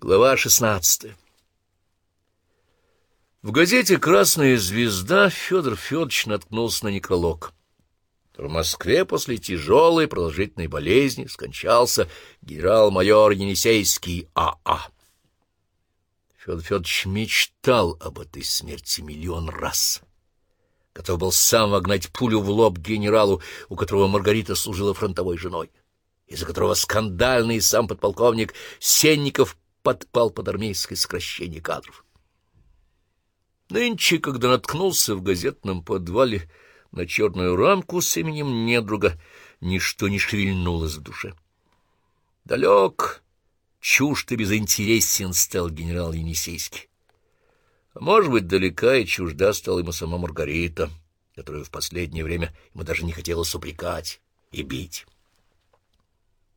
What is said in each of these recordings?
Глава шестнадцатая В газете «Красная звезда» Федор Федорович наткнулся на некролог. В Москве после тяжелой продолжительной болезни скончался генерал-майор Енисейский А.А. Федор Федорович мечтал об этой смерти миллион раз. Готов был сам вогнать пулю в лоб генералу, у которого Маргарита служила фронтовой женой, из-за которого скандальный сам подполковник Сенников подпал под армейское сокращение кадров. Нынче, когда наткнулся в газетном подвале на черную рамку с именем недруга, ничто не шевельнулось в душе. Далек, чужд и безинтересен стал генерал Енисейский. А может быть, далека и чужда стала ему сама Маргарита, которую в последнее время ему даже не хотелось упрекать и бить.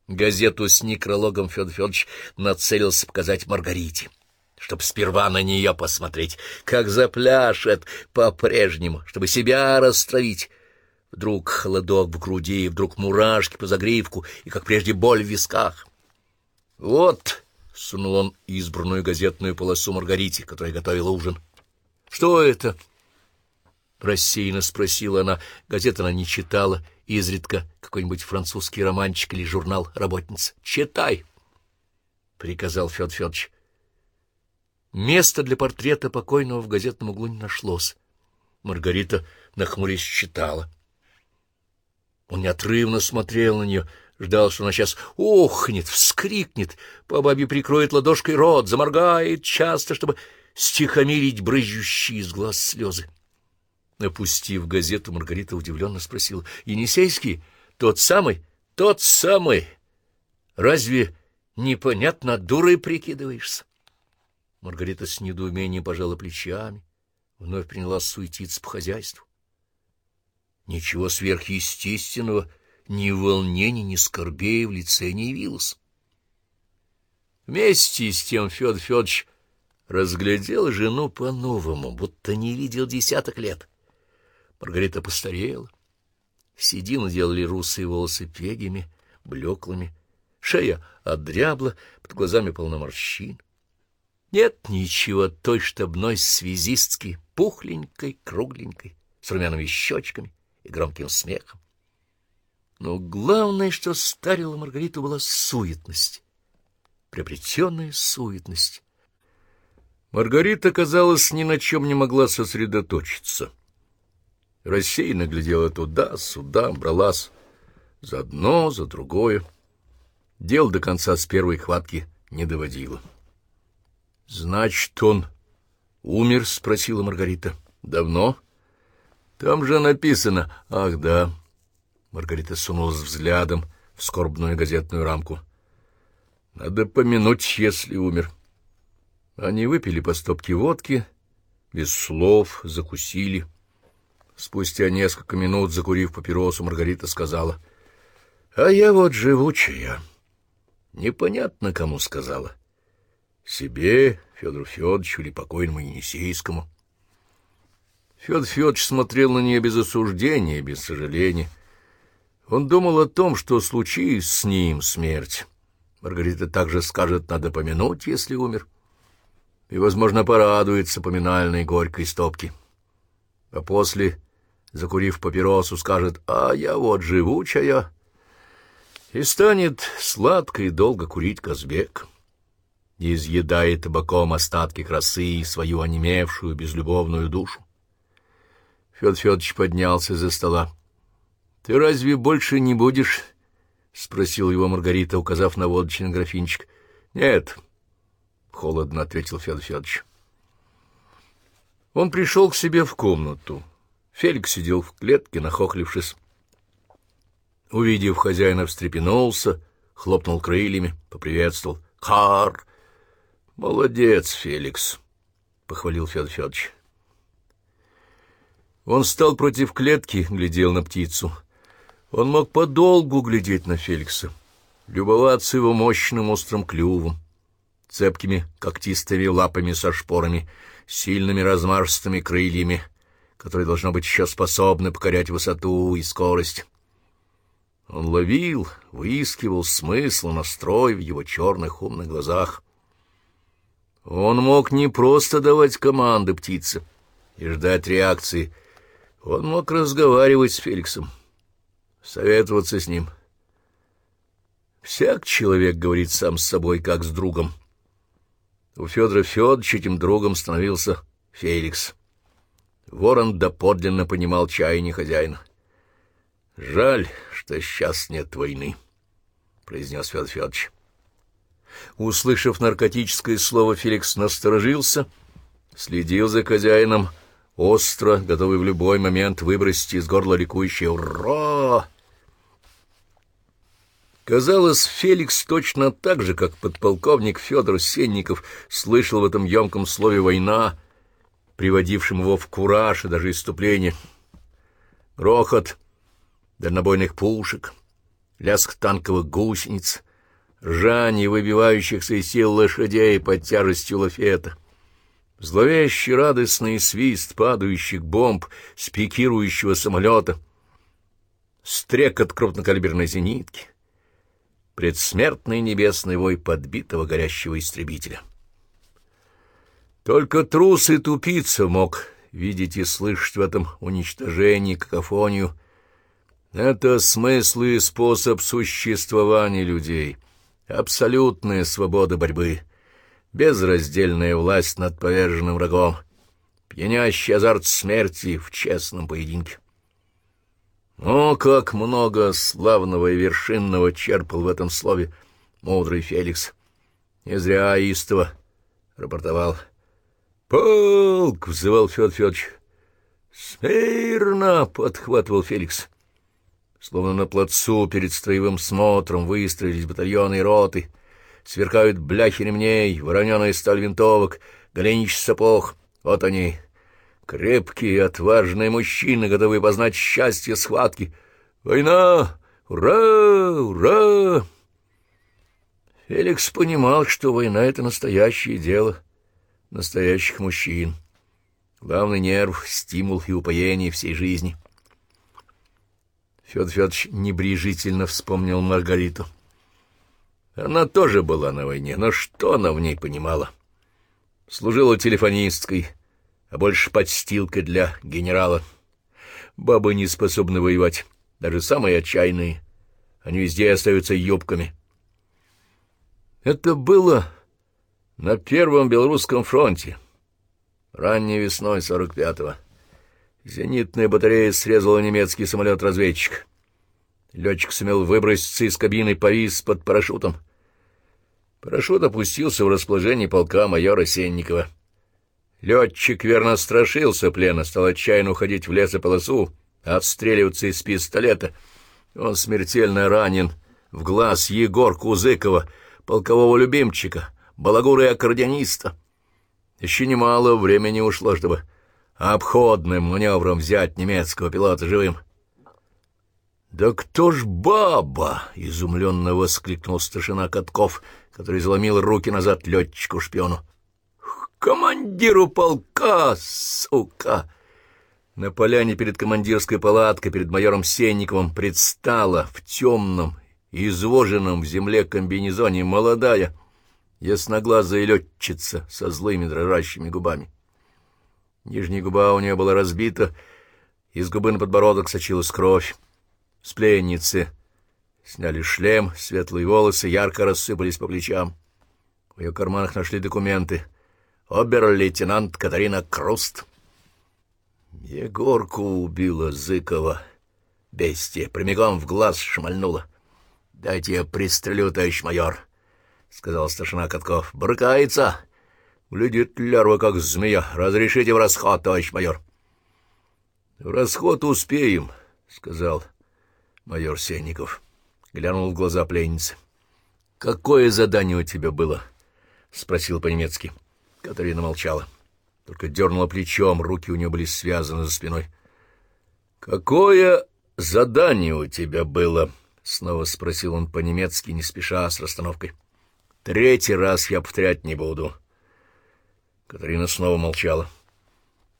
Газету с некрологом Федор Федорович нацелился показать Маргарите, чтобы сперва на нее посмотреть, как запляшет по-прежнему, чтобы себя растравить. Вдруг холодок в груди, вдруг мурашки по загривку и, как прежде, боль в висках. «Вот», — сунул он избранную газетную полосу Маргарите, которая готовила ужин. «Что это?» Рассеянно спросила она. Газета она не читала, изредка какой-нибудь французский романчик или журнал работниц. «Читай!» — приказал Федор Федорович. Места для портрета покойного в газетном углу не нашлось. Маргарита, нахмурясь, читала. Он неотрывно смотрел на нее, ждал, что она сейчас охнет, вскрикнет, по бабе прикроет ладошкой рот, заморгает часто, чтобы стихомирить брызжущие из глаз слезы. Опустив газету, Маргарита удивленно спросила. — Енисейский? Тот самый? — Тот самый. Разве непонятно, дурой прикидываешься? Маргарита с недоумением пожала плечами, вновь принялась суетиться по хозяйству. Ничего сверхъестественного, ни волнений, ни скорбей в лице не явилось. Вместе с тем Федор Федорович разглядел жену по-новому, будто не видел десяток лет. Маргарита постарела. Седину делали русые волосы пегими, блеклыми. Шея отдрябла, под глазами полно морщин. Нет ничего той штабной связистки, пухленькой, кругленькой, с румяными щечками и громким смехом. Но главное, что старила Маргариту, была суетность, приобретенная суетность. Маргарита, казалось, ни на чем не могла сосредоточиться — рассеянно глядела туда, сюда, бралась за одно, за другое. Дел до конца с первой хватки не доводила. — Значит, он умер? — спросила Маргарита. — Давно? — Там же написано. — Ах, да. Маргарита сунулась взглядом в скорбную газетную рамку. — Надо помянуть, если умер. Они выпили по стопке водки, без слов, закусили — Спустя несколько минут, закурив папиросу, Маргарита сказала, — А я вот живучая. Непонятно, кому сказала. Себе, Федору Федоровичу или покойному Енисейскому. Федор Федорович смотрел на нее без осуждения, без сожаления. Он думал о том, что случись с ним смерть. Маргарита также скажет, надо помянуть, если умер. И, возможно, порадуется поминальной горькой стопке. А после закурив папиросу, скажет «А я вот живучая» и станет сладко и долго курить Казбек. Изъедает табаком остатки красы и свою онемевшую безлюбовную душу. Федор Федорович поднялся за стола. — Ты разве больше не будешь? — спросил его Маргарита, указав на водочный графинчик. — Нет, — холодно ответил Федор Федорович. Он пришел к себе в комнату. Феликс сидел в клетке, нахохлившись. Увидев хозяина, встрепенулся, хлопнул крыльями, поприветствовал. «Хар! Молодец, Феликс!» — похвалил Федор Федорович. Он стал против клетки, глядел на птицу. Он мог подолгу глядеть на Феликса, любоваться его мощным острым клювом, цепкими когтистыми лапами со шпорами, сильными размашистыми крыльями, которые, должно быть, еще способны покорять высоту и скорость. Он ловил, выискивал смысл, настрой в его черных умных глазах. Он мог не просто давать команды птице и ждать реакции. Он мог разговаривать с Феликсом, советоваться с ним. Всяк человек говорит сам с собой, как с другом. У Федора Федоровича этим другом становился Феликс. Ворон доподлинно понимал чаяние хозяина. «Жаль, что сейчас нет войны», — произнес Федор Федорович. Услышав наркотическое слово, Феликс насторожился, следил за хозяином, остро, готовый в любой момент выбросить из горла ликующее «Ура!». Казалось, Феликс точно так же, как подполковник Федор Сенников, слышал в этом емком слове «война», приводившем его в кураж и даже иступление. Грохот дальнобойных пушек, лязг танковых гусениц, ржание выбивающихся из сил лошадей под тяжестью лафета, зловещий радостный свист падающих бомб с пикирующего самолета, стрекот крупнокалиберной зенитки, предсмертный небесный вой подбитого горящего истребителя. Только трус и тупица мог видеть и слышать в этом уничтожении какофонию. Это смысл и способ существования людей, абсолютная свобода борьбы, безраздельная власть над поверженным врагом, пьянящий азарт смерти в честном поединке. О, как много славного и вершинного черпал в этом слове мудрый Феликс. Не зря истово рапортовал. «Полк!» — взывал Федор Федорович. «Смирно!» — подхватывал Феликс. Словно на плацу перед строевым смотром выстроились батальоны и роты. Сверкают бляхи ремней, вороненая сталь винтовок, голенич сапог. Вот они, Крепкие, отважные мужчины, готовые познать счастье схватки. Война! Ура! Ура! Феликс понимал, что война — это настоящее дело настоящих мужчин. Главный нерв, стимул и упоение всей жизни. Федор Федорович небрежительно вспомнил Маргариту. Она тоже была на войне, но что она в ней понимала? Служила телефонисткой, а больше подстилкой для генерала. Бабы не способны воевать, даже самые отчаянные. Они везде остаются юбками. Это было на Первом Белорусском фронте. Ранней весной 45-го. Зенитная батарея срезала немецкий самолет-разведчик. Летчик сумел выброситься из кабины, повис под парашютом. Парашют опустился в расположение полка майора Сенникова. Летчик верно страшился плена, стал отчаянно уходить в лесополосу, отстреливаться из пистолета. Он смертельно ранен в глаз Егор Кузыкова, полкового любимчика, балагура и аккордеониста. Еще немало времени ушло, чтобы обходным маневром взять немецкого пилота живым. «Да кто ж баба?» — изумленно воскликнул старшина Катков, который заломил руки назад летчику-шпиону командиру полка, сука!» На поляне перед командирской палаткой, перед майором Сенниковым, предстала в темном, извоженном в земле комбинезоне молодая, ясноглазая летчица со злыми дрожащими губами. Нижняя губа у нее была разбита, из губы на подбородок сочилась кровь. С пленницы сняли шлем, светлые волосы ярко рассыпались по плечам. В ее карманах нашли документы — обер-лейтенант Катарина Круст. Егорку убила Зыкова. Бестия прямиком в глаз шмальнула. — Дайте я пристрелю, товарищ майор, — сказал старшина Катков. — Брыкается. Глядит лярва, как змея. Разрешите в расход, товарищ майор. — В расход успеем, — сказал майор Сенников. Глянул в глаза пленницы. — Какое задание у тебя было? — спросил по-немецки. — Катарина молчала, только дернула плечом, руки у нее были связаны за спиной. — Какое задание у тебя было? — снова спросил он по-немецки, не спеша, с расстановкой. — Третий раз я повторять не буду. Катарина снова молчала.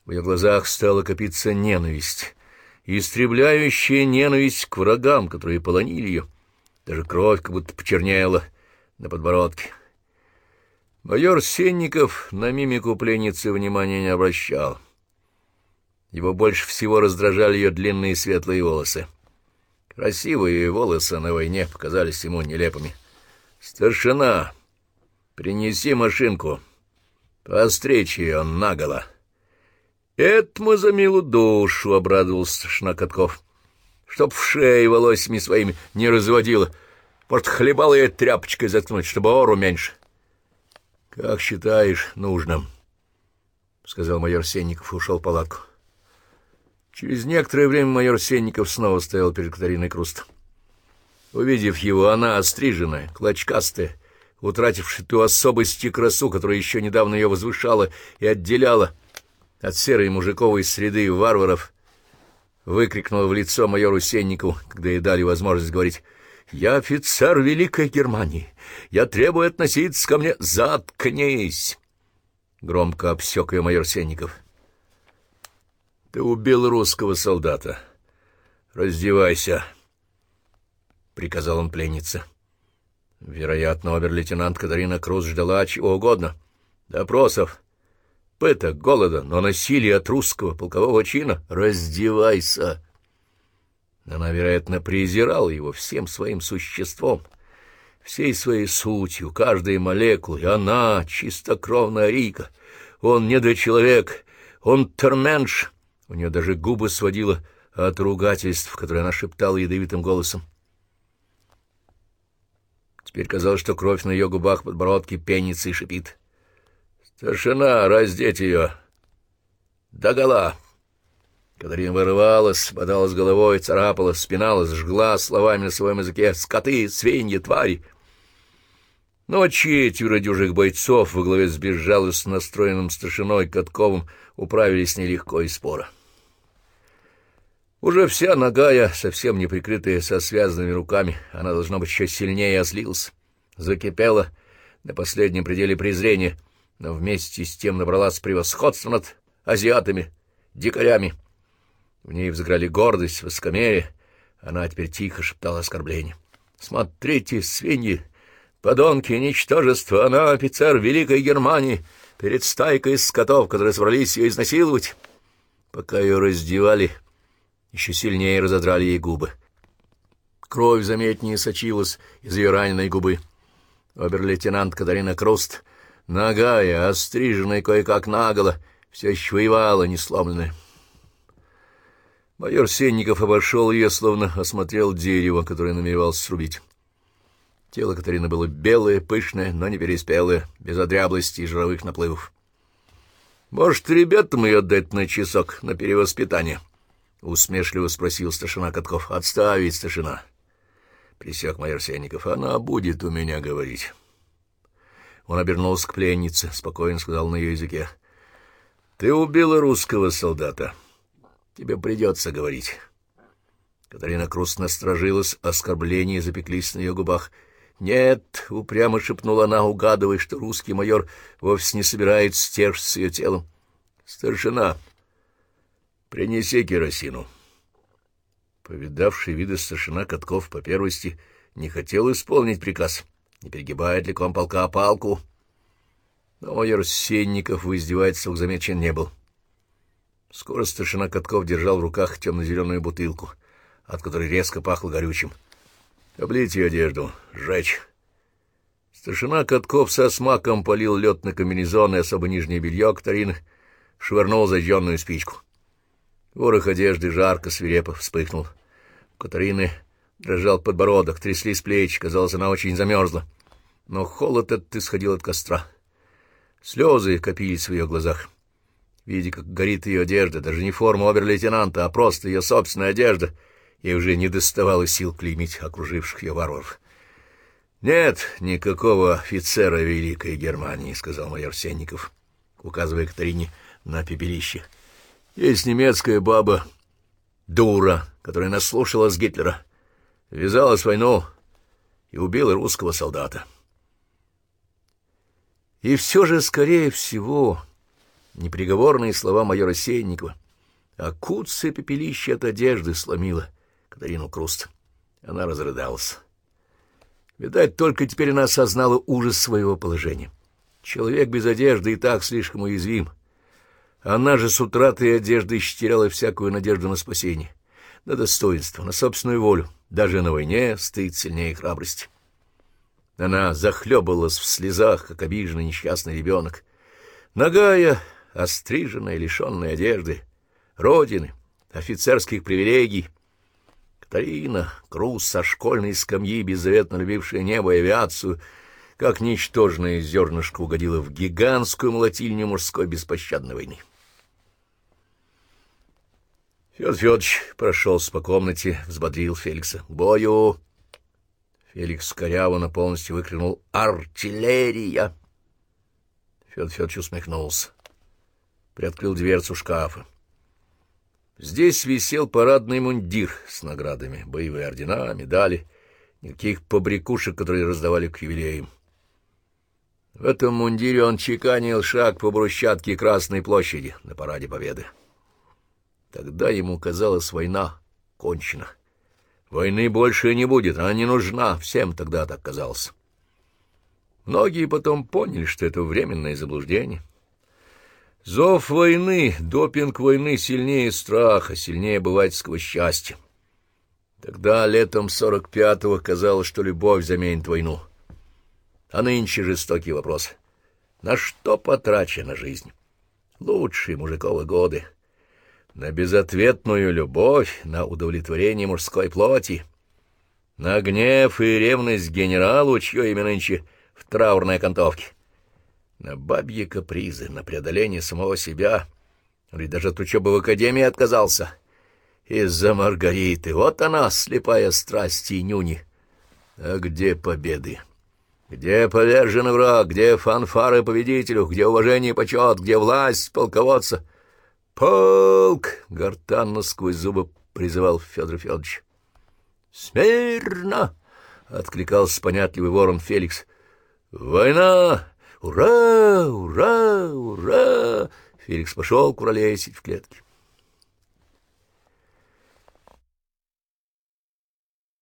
В ее глазах стала копиться ненависть, истребляющая ненависть к врагам, которые полонили ее. Даже кровь как будто почернела на подбородке. — Майор Сенников на мимику пленницы внимания не обращал. Его больше всего раздражали ее длинные светлые волосы. Красивые волосы на войне показались ему нелепыми. «Старшина, принеси машинку. Постричь ее наголо». «Это мы за милую душу», — обрадовался старшина Катков. «Чтоб в шее волосами своими не разводила. Может, хлебала я тряпочкой заткнуть, чтобы ору меньше». — Как считаешь нужным? — сказал майор Сенников и ушел в палатку. Через некоторое время майор Сенников снова стоял перед Катариной Круст. Увидев его, она остриженная, клочкастая, утратившая ту особость и красу, которая еще недавно ее возвышала и отделяла от серой мужиковой среды варваров, выкрикнула в лицо майору Сенникову, когда ей дали возможность говорить «Я офицер Великой Германии. Я требую относиться ко мне. Заткнись!» Громко обсек ее майор Сенников. «Ты убил русского солдата. Раздевайся!» — приказал он пленнице. Вероятно, обер-лейтенант Катарина Круз ждала чего угодно. Допросов, пыток, голода, но насилие от русского полкового чина. «Раздевайся!» Она, вероятно, презирала его всем своим существом, всей своей сутью, каждой молекулой. Она — чистокровная Рика, он недочеловек, он терменш. У нее даже губы сводила от ругательств, которые она шептала ядовитым голосом. Теперь казалось, что кровь на ее губах подбородке пенится и шипит. «Старшина, раздеть ее! Догола!» Катерина вырывалась, бодалась головой, царапала, спиналась, жгла словами на своем языке «скоты, свиньи, твари». Но четверо дюжих бойцов во главе с безжалостно настроенным старшиной Катковым управились нелегко и споро. Уже вся ногая, совсем не прикрытая со связанными руками, она, должно быть, еще сильнее озлилась, закипела на последнем пределе презрения, но вместе с тем набралась превосходства над азиатами, дикарями, в ней взыграли гордость, высокомерие. Она теперь тихо шептала оскорбление. «Смотрите, свиньи, подонки, ничтожество! Она офицер Великой Германии перед стайкой скотов, которые собрались ее изнасиловать!» Пока ее раздевали, еще сильнее разодрали ей губы. Кровь заметнее сочилась из ее раненой губы. Обер-лейтенант Катарина Круст, ногая, остриженная кое-как наголо, все еще воевала, не сломленная. Майор Сенников обошел ее, словно осмотрел дерево, которое намеревался срубить. Тело Катарины было белое, пышное, но не переспелое, без одряблости и жировых наплывов. — Может, ребятам ее отдать на часок, на перевоспитание? — усмешливо спросил старшина Катков. — Отставить, старшина. — присек майор Сенников. — Она будет у меня говорить. Он обернулся к пленнице, спокойно сказал на ее языке. — Ты убила русского солдата. — Тебе придется говорить. Катарина Крус насторожилась, оскорбления запеклись на ее губах. «Нет», — упрямо шепнула она, угадывая, что русский майор вовсе не собирается стержиться ее телом. «Старшина, принеси керосину». Повидавший виды старшина Катков по первости не хотел исполнить приказ, не перегибает ли комполка палку. Но майор Сенников в издевательствах замечен не был. Скоро старшина Катков держал в руках темно-зеленую бутылку, от которой резко пахло горючим. Облить ее одежду, сжечь. Старшина Катков со смаком полил лед на комбинезон и особо нижнее белье Катарины, швырнул зажженную спичку. Ворох одежды жарко, свирепо вспыхнул. У Катарины дрожал подбородок, тряслись плечи, казалось, она очень замерзла. Но холод этот исходил от костра. Слезы копились в ее глазах. Видя, как горит ее одежда, даже не форма обер-лейтенанта, а просто ее собственная одежда, ей уже не доставало сил клеймить окруживших ее варваров. «Нет никакого офицера Великой Германии», — сказал майор Сенников, указывая Катарине на пепелище. «Есть немецкая баба, дура, которая наслушалась Гитлера, ввязалась в войну и убила русского солдата». И все же, скорее всего, неприговорные слова майора Сенникова, а куцая пепелище от одежды сломила Катарину Круст. Она разрыдалась. Видать, только теперь она осознала ужас своего положения. Человек без одежды и так слишком уязвим. Она же с утратой одежды теряла всякую надежду на спасение, на достоинство, на собственную волю. Даже на войне стыд сильнее храбрости. Она захлебывалась в слезах, как обиженный несчастный ребенок. Ногая, остриженная, лишенная одежды, родины, офицерских привилегий. Катарина, Круз со школьной скамьи, беззаветно любившая небо и авиацию, как ничтожное зернышко угодила в гигантскую молотильню мужской беспощадной войны. Федор Федорович прошелся по комнате, взбодрил Феликса. — бою! Феликс коряво полностью выкрикнул «Артиллерия!». Федор Федорович усмехнулся. Приоткрыл дверцу шкафа. Здесь висел парадный мундир с наградами, боевые ордена, медали, никаких побрякушек, которые раздавали к юбилеям. В этом мундире он чеканил шаг по брусчатке Красной площади на параде Победы. Тогда ему казалось, война кончена. Войны больше не будет, она не нужна, всем тогда так казалось. Многие потом поняли, что это временное заблуждение. Зов войны, допинг войны сильнее страха, сильнее бывательского счастья. Тогда, летом сорок пятого, казалось, что любовь заменит войну. А нынче жестокий вопрос. На что потрачена жизнь? Лучшие мужиковы годы — на безответную любовь, на удовлетворение мужской плоти, на гнев и ревность генералу, чье имя нынче в траурной окантовке, на бабьи капризы, на преодоление самого себя, или даже от учебы в академии отказался. Из-за Маргариты, вот она, слепая страсть и нюни. А где победы? Где поверженный враг, где фанфары победителю, где уважение и почет, где власть полководца — «Полк!» — гортанно сквозь зубы призывал Федор Федорович. «Смирно!» — откликался понятливый ворон Феликс. «Война! Ура! Ура! Ура!» Феликс пошел куролесить в клетке.